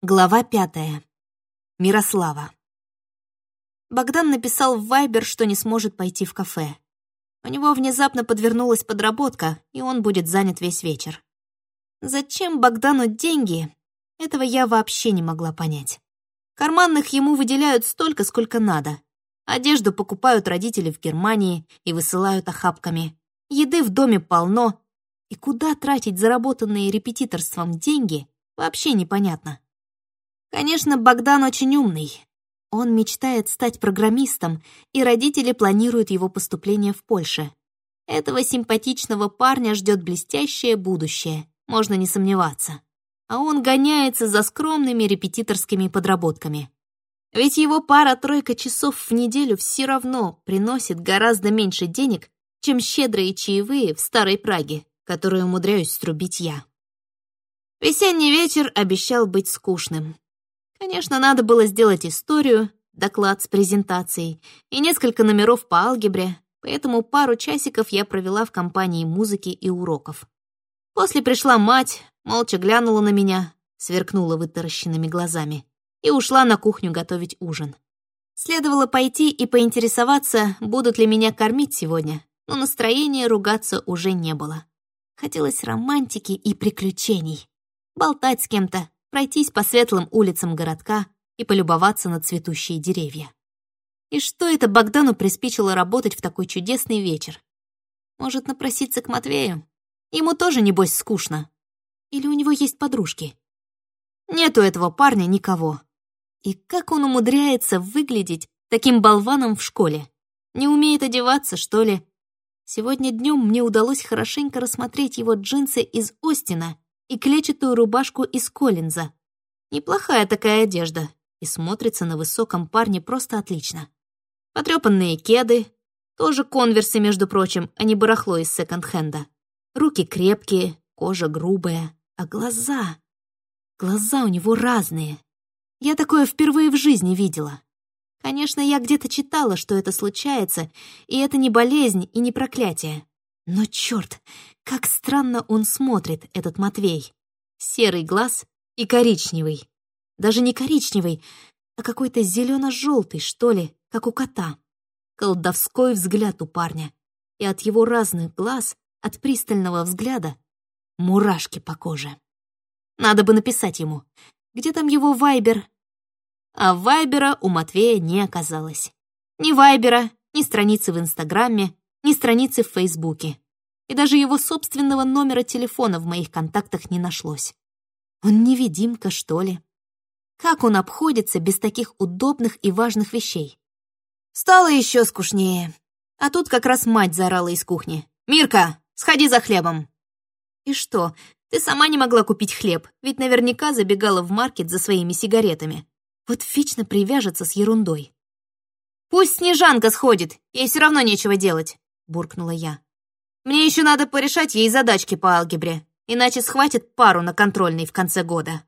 Глава пятая. Мирослава. Богдан написал в Вайбер, что не сможет пойти в кафе. У него внезапно подвернулась подработка, и он будет занят весь вечер. Зачем Богдану деньги? Этого я вообще не могла понять. Карманных ему выделяют столько, сколько надо. Одежду покупают родители в Германии и высылают охапками. Еды в доме полно. И куда тратить заработанные репетиторством деньги, вообще непонятно. Конечно, Богдан очень умный. Он мечтает стать программистом, и родители планируют его поступление в Польше. Этого симпатичного парня ждет блестящее будущее, можно не сомневаться. А он гоняется за скромными репетиторскими подработками. Ведь его пара-тройка часов в неделю все равно приносит гораздо меньше денег, чем щедрые чаевые в Старой Праге, которые умудряюсь струбить я. Весенний вечер обещал быть скучным. Конечно, надо было сделать историю, доклад с презентацией и несколько номеров по алгебре, поэтому пару часиков я провела в компании музыки и уроков. После пришла мать, молча глянула на меня, сверкнула вытаращенными глазами и ушла на кухню готовить ужин. Следовало пойти и поинтересоваться, будут ли меня кормить сегодня, но настроения ругаться уже не было. Хотелось романтики и приключений. Болтать с кем-то, пройтись по светлым улицам городка и полюбоваться на цветущие деревья. И что это Богдану приспичило работать в такой чудесный вечер? Может, напроситься к Матвею? Ему тоже, небось, скучно. Или у него есть подружки? Нет у этого парня никого. И как он умудряется выглядеть таким болваном в школе? Не умеет одеваться, что ли? Сегодня днем мне удалось хорошенько рассмотреть его джинсы из Остина и клетчатую рубашку из Коллинза. Неплохая такая одежда и смотрится на высоком парне просто отлично. Потрёпанные кеды, тоже конверсы, между прочим, а не барахло из секонд-хенда. Руки крепкие, кожа грубая, а глаза... Глаза у него разные. Я такое впервые в жизни видела. Конечно, я где-то читала, что это случается, и это не болезнь и не проклятие. Но черт, как странно он смотрит, этот Матвей. Серый глаз и коричневый. Даже не коричневый, а какой-то зелено-желтый, что ли, как у кота. Колдовской взгляд у парня. И от его разных глаз, от пристального взгляда, мурашки по коже. Надо бы написать ему. Где там его вайбер? А вайбера у Матвея не оказалось. Ни вайбера, ни страницы в Инстаграме, ни страницы в Фейсбуке. И даже его собственного номера телефона в моих контактах не нашлось. Он невидимка, что ли? Как он обходится без таких удобных и важных вещей? Стало еще скучнее. А тут как раз мать заорала из кухни. «Мирка, сходи за хлебом!» И что, ты сама не могла купить хлеб, ведь наверняка забегала в маркет за своими сигаретами. Вот вечно привяжется с ерундой. «Пусть Снежанка сходит, ей все равно нечего делать буркнула я. «Мне еще надо порешать ей задачки по алгебре, иначе схватит пару на контрольный в конце года».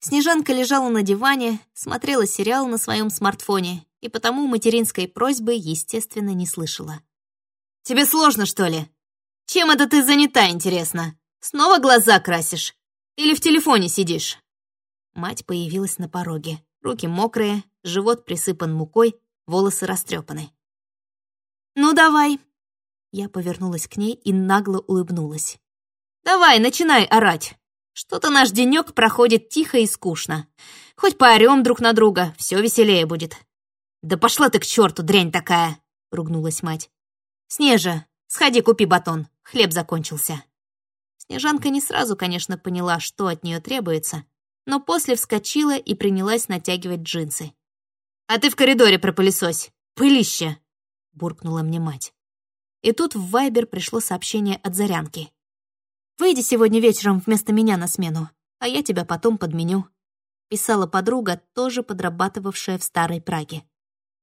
Снежанка лежала на диване, смотрела сериал на своем смартфоне и потому материнской просьбы, естественно, не слышала. «Тебе сложно, что ли? Чем это ты занята, интересно? Снова глаза красишь? Или в телефоне сидишь?» Мать появилась на пороге. Руки мокрые, живот присыпан мукой, волосы растрепаны. «Ну, давай». Я повернулась к ней и нагло улыбнулась. «Давай, начинай орать. Что-то наш денек проходит тихо и скучно. Хоть поорем друг на друга, все веселее будет». «Да пошла ты к черту, дрянь такая!» — ругнулась мать. «Снежа, сходи купи батон, хлеб закончился». Снежанка не сразу, конечно, поняла, что от нее требуется, но после вскочила и принялась натягивать джинсы. «А ты в коридоре пропылесось, пылище!» — буркнула мне мать. И тут в Вайбер пришло сообщение от Зарянки. «Выйди сегодня вечером вместо меня на смену, а я тебя потом подменю», — писала подруга, тоже подрабатывавшая в Старой Праге.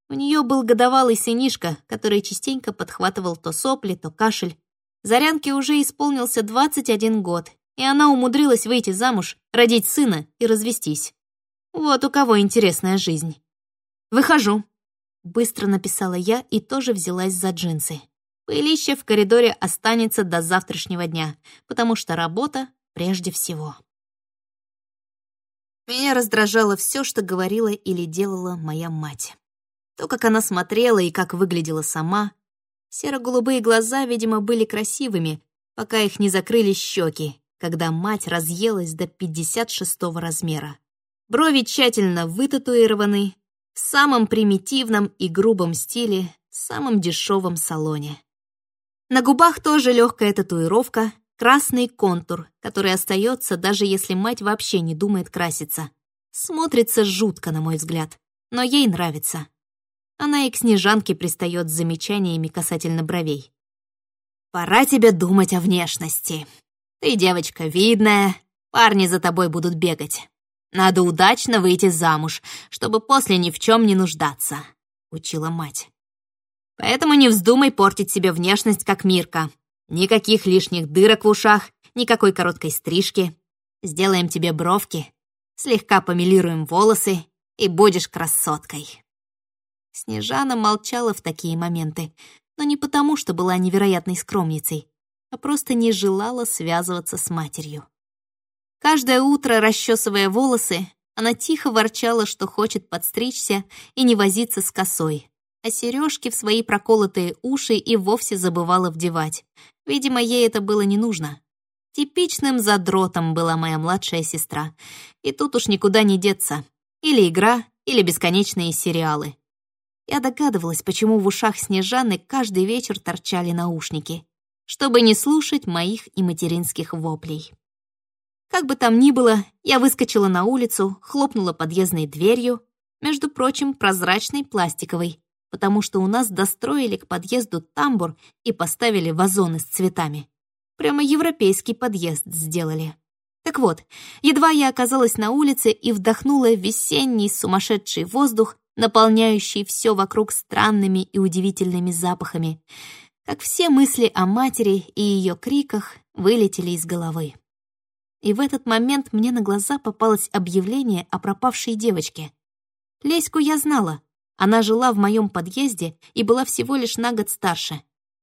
У нее был годовалый сынишка, который частенько подхватывал то сопли, то кашель. Зарянке уже исполнился 21 год, и она умудрилась выйти замуж, родить сына и развестись. Вот у кого интересная жизнь. «Выхожу», Быстро написала я и тоже взялась за джинсы. Пылище в коридоре останется до завтрашнего дня, потому что работа прежде всего. Меня раздражало все, что говорила или делала моя мать. То, как она смотрела и как выглядела сама. Серо-голубые глаза, видимо, были красивыми, пока их не закрыли щеки, когда мать разъелась до 56 размера. Брови тщательно вытатуированы, в самом примитивном и грубом стиле, самом дешевом салоне. На губах тоже легкая татуировка, красный контур, который остается, даже если мать вообще не думает краситься. Смотрится жутко, на мой взгляд, но ей нравится. Она и к Снежанке пристает с замечаниями касательно бровей. «Пора тебе думать о внешности. Ты девочка видная, парни за тобой будут бегать. Надо удачно выйти замуж, чтобы после ни в чем не нуждаться», — учила мать. Поэтому не вздумай портить себе внешность, как Мирка. Никаких лишних дырок в ушах, никакой короткой стрижки. Сделаем тебе бровки, слегка помелируем волосы, и будешь красоткой». Снежана молчала в такие моменты, но не потому, что была невероятной скромницей, а просто не желала связываться с матерью. Каждое утро, расчесывая волосы, она тихо ворчала, что хочет подстричься и не возиться с косой, а сережки в свои проколотые уши и вовсе забывала вдевать. Видимо, ей это было не нужно. Типичным задротом была моя младшая сестра. И тут уж никуда не деться. Или игра, или бесконечные сериалы. Я догадывалась, почему в ушах Снежаны каждый вечер торчали наушники, чтобы не слушать моих и материнских воплей. Как бы там ни было, я выскочила на улицу, хлопнула подъездной дверью, между прочим, прозрачной пластиковой, потому что у нас достроили к подъезду тамбур и поставили вазоны с цветами. Прямо европейский подъезд сделали. Так вот, едва я оказалась на улице и вдохнула весенний сумасшедший воздух, наполняющий все вокруг странными и удивительными запахами, как все мысли о матери и ее криках вылетели из головы. И в этот момент мне на глаза попалось объявление о пропавшей девочке. Леську я знала, она жила в моем подъезде и была всего лишь на год старше.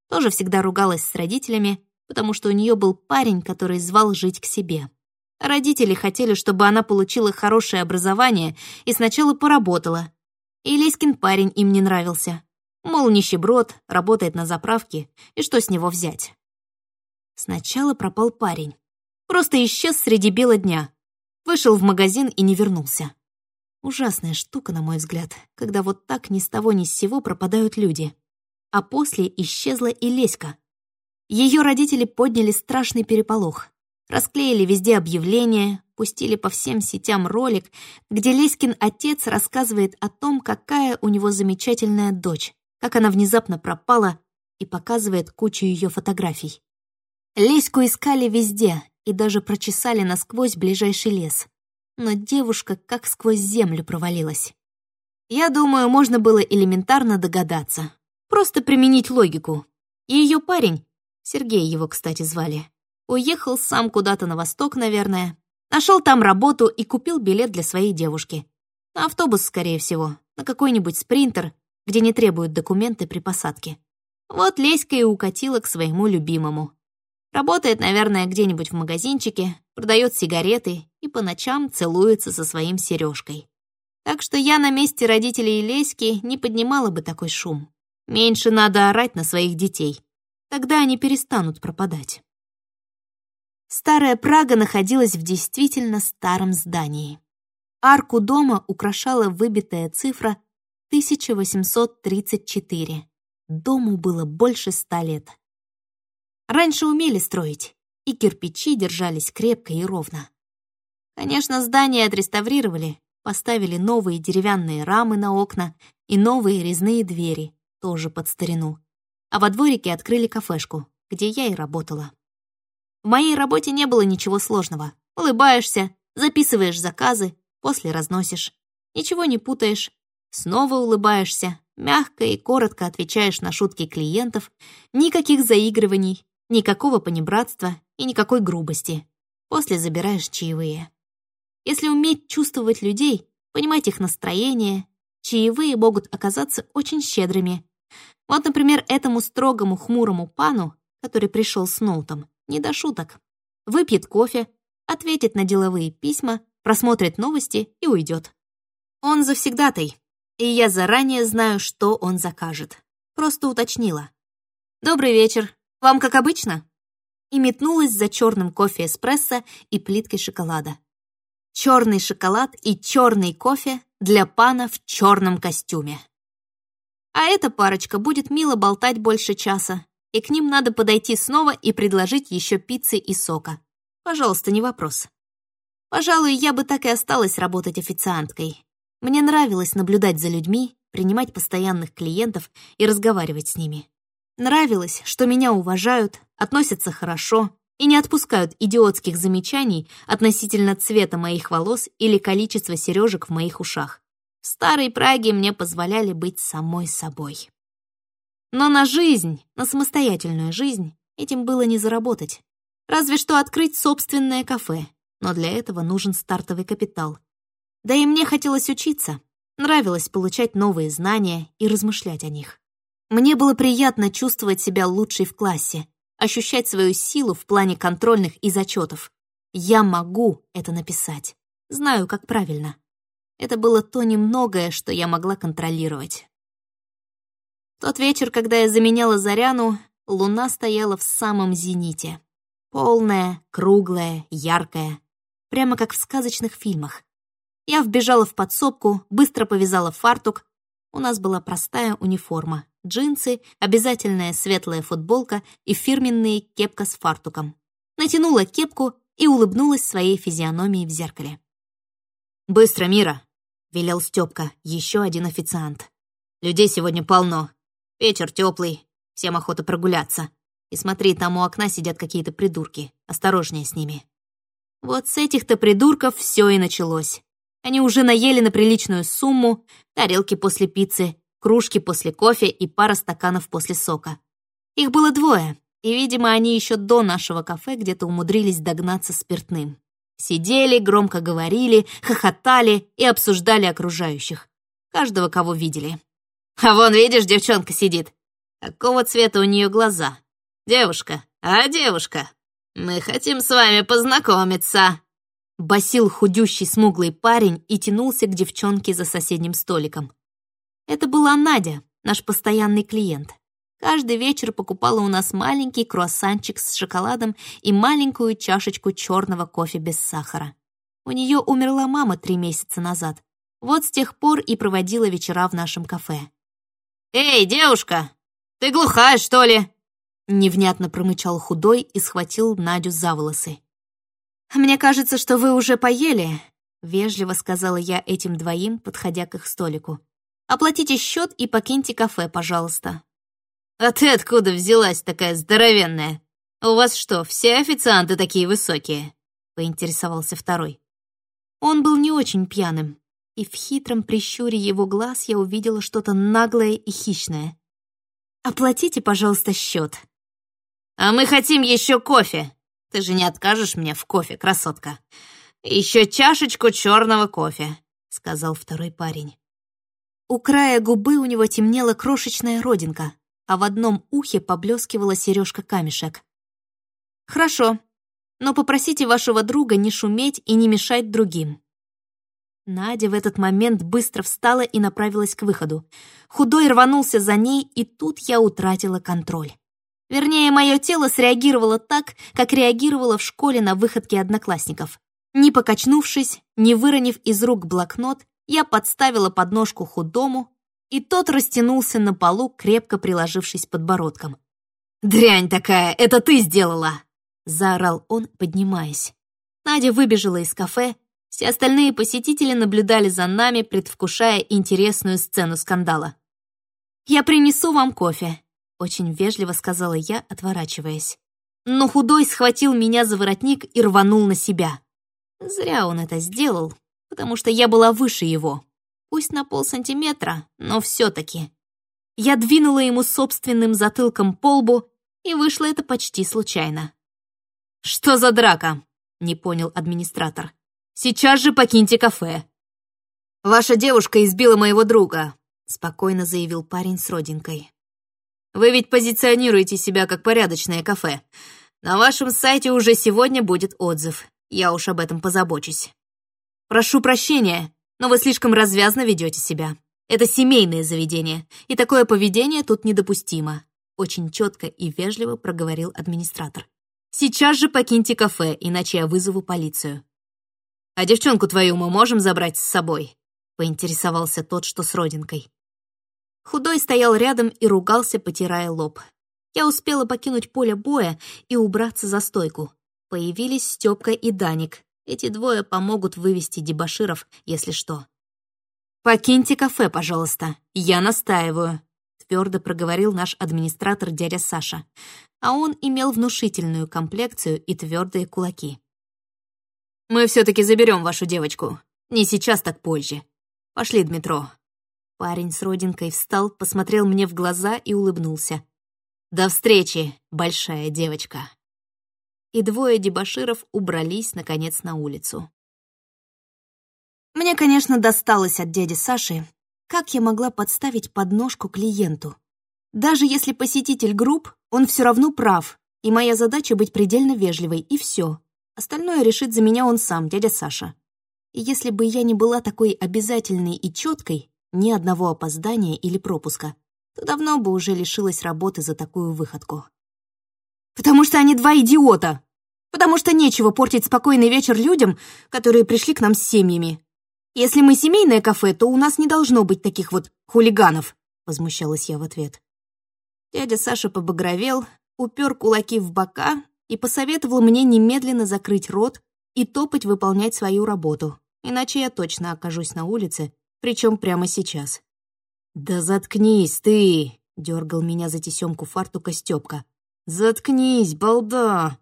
Тоже всегда ругалась с родителями, потому что у нее был парень, который звал жить к себе. Родители хотели, чтобы она получила хорошее образование и сначала поработала. И Леськин парень им не нравился. Мол, нищеброд, работает на заправке, и что с него взять? Сначала пропал парень. Просто исчез среди бела дня. Вышел в магазин и не вернулся. Ужасная штука, на мой взгляд, когда вот так ни с того ни с сего пропадают люди. А после исчезла и Леська. Ее родители подняли страшный переполох. Расклеили везде объявления, пустили по всем сетям ролик, где Леськин отец рассказывает о том, какая у него замечательная дочь, как она внезапно пропала и показывает кучу ее фотографий. Леську искали везде и даже прочесали насквозь ближайший лес но девушка как сквозь землю провалилась. Я думаю, можно было элементарно догадаться. Просто применить логику. И ее парень, Сергей его, кстати, звали, уехал сам куда-то на восток, наверное, нашел там работу и купил билет для своей девушки. На автобус, скорее всего, на какой-нибудь спринтер, где не требуют документы при посадке. Вот Леська и укатила к своему любимому. Работает, наверное, где-нибудь в магазинчике, продает сигареты и по ночам целуется со своим сережкой. Так что я на месте родителей Леськи не поднимала бы такой шум. Меньше надо орать на своих детей. Тогда они перестанут пропадать. Старая Прага находилась в действительно старом здании. Арку дома украшала выбитая цифра 1834. Дому было больше ста лет. Раньше умели строить, и кирпичи держались крепко и ровно. Конечно, здание отреставрировали, поставили новые деревянные рамы на окна и новые резные двери, тоже под старину. А во дворике открыли кафешку, где я и работала. В моей работе не было ничего сложного. Улыбаешься, записываешь заказы, после разносишь. Ничего не путаешь. Снова улыбаешься, мягко и коротко отвечаешь на шутки клиентов, никаких заигрываний, Никакого понебратства и никакой грубости. После забираешь чаевые. Если уметь чувствовать людей, понимать их настроение, чаевые могут оказаться очень щедрыми. Вот, например, этому строгому хмурому пану, который пришел с ноутом, не до шуток. Выпьет кофе, ответит на деловые письма, просмотрит новости и уйдет. Он завсегдатай, и я заранее знаю, что он закажет. Просто уточнила. «Добрый вечер. Вам как обычно?» И метнулась за черным кофе эспрессо и плиткой шоколада. Черный шоколад и черный кофе для пана в черном костюме. А эта парочка будет мило болтать больше часа, и к ним надо подойти снова и предложить еще пиццы и сока. Пожалуйста, не вопрос. Пожалуй, я бы так и осталась работать официанткой. Мне нравилось наблюдать за людьми, принимать постоянных клиентов и разговаривать с ними. Нравилось, что меня уважают, относятся хорошо и не отпускают идиотских замечаний относительно цвета моих волос или количества сережек в моих ушах. В старой Праге мне позволяли быть самой собой. Но на жизнь, на самостоятельную жизнь, этим было не заработать. Разве что открыть собственное кафе, но для этого нужен стартовый капитал. Да и мне хотелось учиться, нравилось получать новые знания и размышлять о них. Мне было приятно чувствовать себя лучшей в классе, ощущать свою силу в плане контрольных и зачетов. Я могу это написать. Знаю, как правильно. Это было то немногое, что я могла контролировать. тот вечер, когда я заменяла Заряну, луна стояла в самом зените. Полная, круглая, яркая. Прямо как в сказочных фильмах. Я вбежала в подсобку, быстро повязала фартук. У нас была простая униформа. Джинсы, обязательная светлая футболка и фирменные кепка с фартуком. Натянула кепку и улыбнулась своей физиономией в зеркале. «Быстро, Мира!» — велел Стёпка, еще один официант. «Людей сегодня полно. Вечер теплый, всем охота прогуляться. И смотри, там у окна сидят какие-то придурки. Осторожнее с ними. Вот с этих-то придурков все и началось. Они уже наели на приличную сумму, тарелки после пиццы, кружки после кофе и пара стаканов после сока. Их было двое, и, видимо, они еще до нашего кафе где-то умудрились догнаться спиртным. Сидели, громко говорили, хохотали и обсуждали окружающих. Каждого, кого видели. «А вон, видишь, девчонка сидит. Какого цвета у нее глаза? «Девушка, а девушка, мы хотим с вами познакомиться!» Басил худющий смуглый парень и тянулся к девчонке за соседним столиком. Это была Надя, наш постоянный клиент. Каждый вечер покупала у нас маленький круассанчик с шоколадом и маленькую чашечку черного кофе без сахара. У нее умерла мама три месяца назад. Вот с тех пор и проводила вечера в нашем кафе. «Эй, девушка, ты глухая, что ли?» Невнятно промычал худой и схватил Надю за волосы. «Мне кажется, что вы уже поели», — вежливо сказала я этим двоим, подходя к их столику. «Оплатите счет и покиньте кафе, пожалуйста». «А ты откуда взялась такая здоровенная? У вас что, все официанты такие высокие?» — поинтересовался второй. Он был не очень пьяным, и в хитром прищуре его глаз я увидела что-то наглое и хищное. «Оплатите, пожалуйста, счет», «А мы хотим еще кофе. Ты же не откажешь мне в кофе, красотка. Еще чашечку черного кофе», — сказал второй парень. У края губы у него темнела крошечная родинка, а в одном ухе поблескивала сережка-камешек. «Хорошо, но попросите вашего друга не шуметь и не мешать другим». Надя в этот момент быстро встала и направилась к выходу. Худой рванулся за ней, и тут я утратила контроль. Вернее, мое тело среагировало так, как реагировало в школе на выходки одноклассников. Не покачнувшись, не выронив из рук блокнот, я подставила подножку худому, и тот растянулся на полу, крепко приложившись подбородком. «Дрянь такая, это ты сделала!» — заорал он, поднимаясь. Надя выбежала из кафе, все остальные посетители наблюдали за нами, предвкушая интересную сцену скандала. «Я принесу вам кофе», очень вежливо сказала я, отворачиваясь. Но худой схватил меня за воротник и рванул на себя. Зря он это сделал, потому что я была выше его. Пусть на полсантиметра, но все-таки. Я двинула ему собственным затылком по лбу, и вышло это почти случайно. «Что за драка?» — не понял администратор. «Сейчас же покиньте кафе». «Ваша девушка избила моего друга», — спокойно заявил парень с родинкой. Вы ведь позиционируете себя как порядочное кафе. На вашем сайте уже сегодня будет отзыв. Я уж об этом позабочусь. Прошу прощения, но вы слишком развязно ведете себя. Это семейное заведение, и такое поведение тут недопустимо», очень четко и вежливо проговорил администратор. «Сейчас же покиньте кафе, иначе я вызову полицию». «А девчонку твою мы можем забрать с собой?» — поинтересовался тот, что с родинкой. Худой стоял рядом и ругался, потирая лоб. Я успела покинуть поле боя и убраться за стойку. Появились Стёпка и Даник. Эти двое помогут вывести дебоширов, если что. «Покиньте кафе, пожалуйста. Я настаиваю», — твердо проговорил наш администратор дядя Саша. А он имел внушительную комплекцию и твердые кулаки. «Мы все-таки заберем вашу девочку. Не сейчас, так позже. Пошли, Дмитро». Парень с родинкой встал, посмотрел мне в глаза и улыбнулся. «До встречи, большая девочка!» И двое дебоширов убрались, наконец, на улицу. Мне, конечно, досталось от дяди Саши. Как я могла подставить подножку клиенту? Даже если посетитель групп, он все равно прав, и моя задача быть предельно вежливой, и все. Остальное решит за меня он сам, дядя Саша. И если бы я не была такой обязательной и четкой, ни одного опоздания или пропуска, то давно бы уже лишилась работы за такую выходку. «Потому что они два идиота! Потому что нечего портить спокойный вечер людям, которые пришли к нам с семьями. Если мы семейное кафе, то у нас не должно быть таких вот хулиганов», — возмущалась я в ответ. Дядя Саша побагровел, упер кулаки в бока и посоветовал мне немедленно закрыть рот и топать выполнять свою работу, иначе я точно окажусь на улице, причем прямо сейчас. «Да заткнись ты!» — дергал меня за тесемку фартука Степка. «Заткнись, балда!»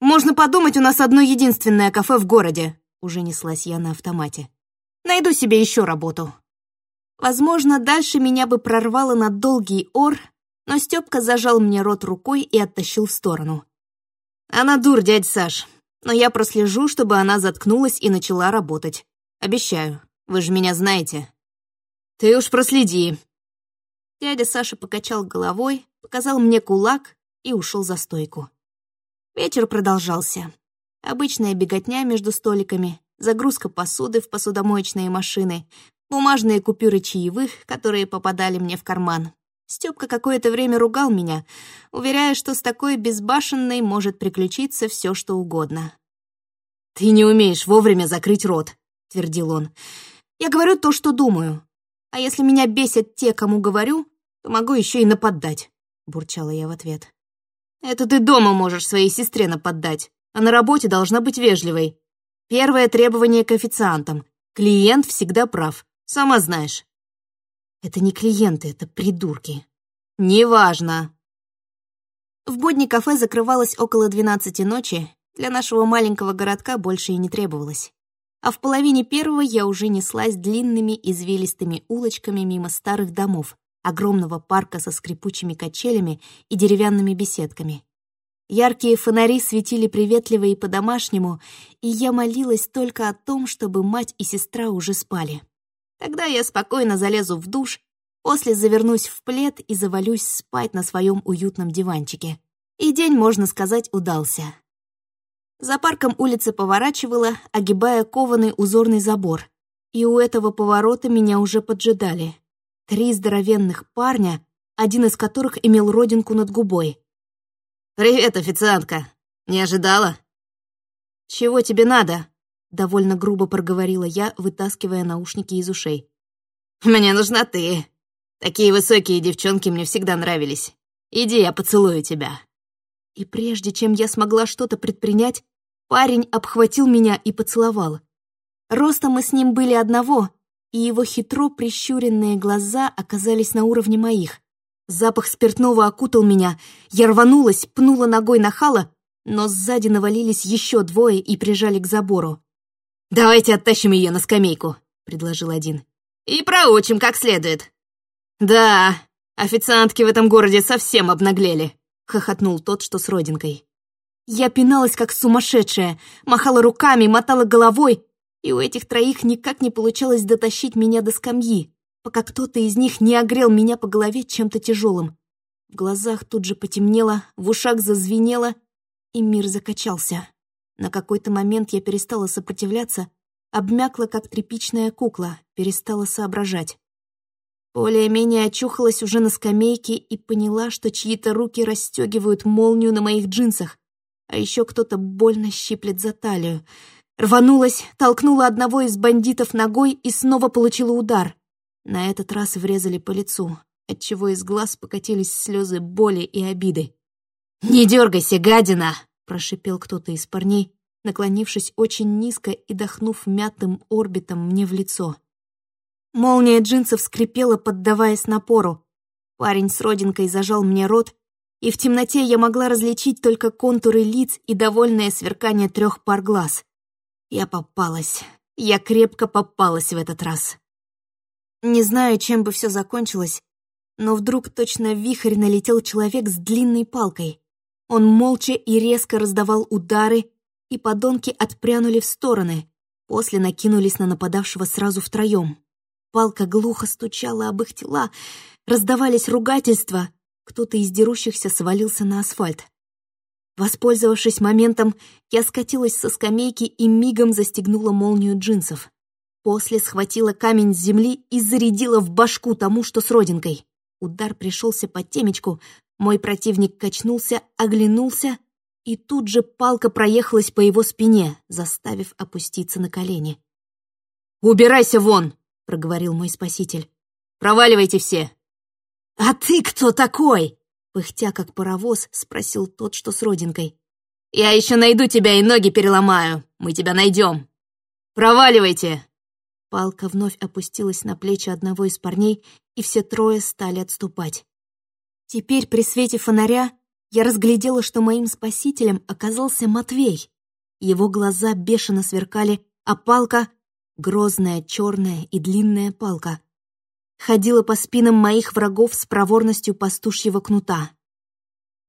«Можно подумать, у нас одно единственное кафе в городе!» Уже неслась я на автомате. «Найду себе еще работу!» Возможно, дальше меня бы прорвало на долгий ор, но Степка зажал мне рот рукой и оттащил в сторону. «Она дур, дядь Саш, но я прослежу, чтобы она заткнулась и начала работать. Обещаю, вы же меня знаете». «Ты уж проследи». Дядя Саша покачал головой, показал мне кулак и ушел за стойку. Вечер продолжался. Обычная беготня между столиками, загрузка посуды в посудомоечные машины, бумажные купюры чаевых, которые попадали мне в карман. Стёпка какое-то время ругал меня, уверяя, что с такой безбашенной может приключиться все, что угодно. «Ты не умеешь вовремя закрыть рот», — твердил он. «Я говорю то, что думаю. А если меня бесят те, кому говорю, то могу еще и нападать», — бурчала я в ответ. «Это ты дома можешь своей сестре нападать, а на работе должна быть вежливой. Первое требование к официантам. Клиент всегда прав, сама знаешь». «Это не клиенты, это придурки». «Неважно». В будни кафе закрывалось около двенадцати ночи, для нашего маленького городка больше и не требовалось а в половине первого я уже неслась длинными извилистыми улочками мимо старых домов, огромного парка со скрипучими качелями и деревянными беседками. Яркие фонари светили приветливо и по-домашнему, и я молилась только о том, чтобы мать и сестра уже спали. Тогда я спокойно залезу в душ, после завернусь в плед и завалюсь спать на своем уютном диванчике. И день, можно сказать, удался. За парком улица поворачивала, огибая кованый узорный забор. И у этого поворота меня уже поджидали. Три здоровенных парня, один из которых имел родинку над губой. «Привет, официантка! Не ожидала?» «Чего тебе надо?» — довольно грубо проговорила я, вытаскивая наушники из ушей. «Мне нужна ты. Такие высокие девчонки мне всегда нравились. Иди, я поцелую тебя». И прежде чем я смогла что-то предпринять, Парень обхватил меня и поцеловал. Ростом мы с ним были одного, и его хитро прищуренные глаза оказались на уровне моих. Запах спиртного окутал меня, я рванулась, пнула ногой на хала, но сзади навалились еще двое и прижали к забору. «Давайте оттащим ее на скамейку», — предложил один. «И проучим как следует». «Да, официантки в этом городе совсем обнаглели», — хохотнул тот, что с родинкой. Я пиналась как сумасшедшая, махала руками, мотала головой, и у этих троих никак не получалось дотащить меня до скамьи, пока кто-то из них не огрел меня по голове чем-то тяжелым. В глазах тут же потемнело, в ушах зазвенело, и мир закачался. На какой-то момент я перестала сопротивляться, обмякла, как тряпичная кукла, перестала соображать. Более-менее очухалась уже на скамейке и поняла, что чьи-то руки расстегивают молнию на моих джинсах, а еще кто-то больно щиплет за талию. Рванулась, толкнула одного из бандитов ногой и снова получила удар. На этот раз врезали по лицу, отчего из глаз покатились слезы боли и обиды. «Не дергайся, гадина!» — прошипел кто-то из парней, наклонившись очень низко и дохнув мятым орбитом мне в лицо. Молния джинсов скрипела, поддаваясь напору. Парень с родинкой зажал мне рот, и в темноте я могла различить только контуры лиц и довольное сверкание трех пар глаз. Я попалась. Я крепко попалась в этот раз. Не знаю, чем бы все закончилось, но вдруг точно вихрь налетел человек с длинной палкой. Он молча и резко раздавал удары, и подонки отпрянули в стороны, после накинулись на нападавшего сразу втроем. Палка глухо стучала об их тела, раздавались ругательства. Кто-то из дерущихся свалился на асфальт. Воспользовавшись моментом, я скатилась со скамейки и мигом застегнула молнию джинсов. После схватила камень с земли и зарядила в башку тому, что с родинкой. Удар пришелся под темечку, мой противник качнулся, оглянулся, и тут же палка проехалась по его спине, заставив опуститься на колени. «Убирайся вон!» проговорил мой спаситель. «Проваливайте все!» «А ты кто такой?» Пыхтя, как паровоз, спросил тот, что с родинкой. «Я еще найду тебя и ноги переломаю. Мы тебя найдем. Проваливайте!» Палка вновь опустилась на плечи одного из парней, и все трое стали отступать. Теперь при свете фонаря я разглядела, что моим спасителем оказался Матвей. Его глаза бешено сверкали, а палка грозная, черная и длинная палка. Ходила по спинам моих врагов с проворностью пастушьего кнута.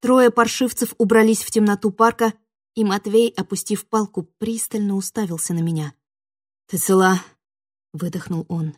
Трое паршивцев убрались в темноту парка, и Матвей, опустив палку, пристально уставился на меня. «Ты цела?» — выдохнул он.